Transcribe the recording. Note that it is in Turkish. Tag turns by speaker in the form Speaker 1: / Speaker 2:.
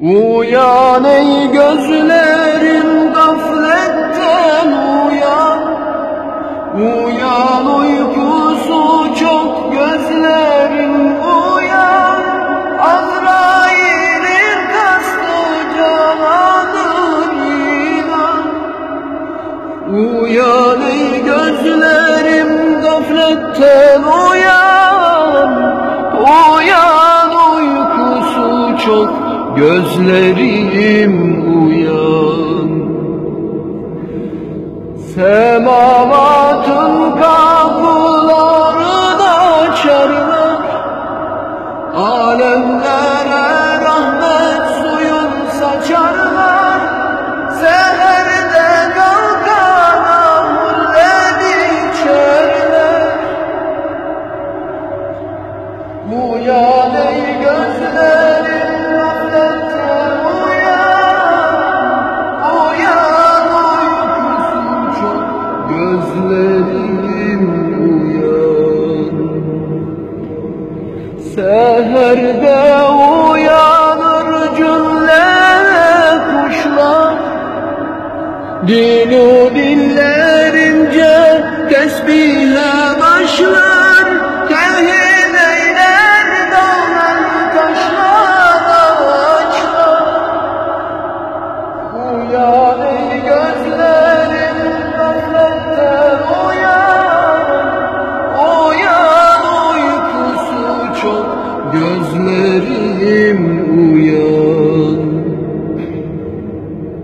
Speaker 1: Uyan ey gözlerim gafletten uyan. Uyan uykusu çok gözlerim uyan. Azrail'in kastı cananı inan. Uyan ey gözlerim gafletten uyan. Uyan uykusu çok gözlerim uyan. Semavatın kapılarını açarlar Alemlere rahmet suyun saçarlar. Seherde kalkana hulleri içerler Uyan Seherde uyanır cümle kuşlar. Dinu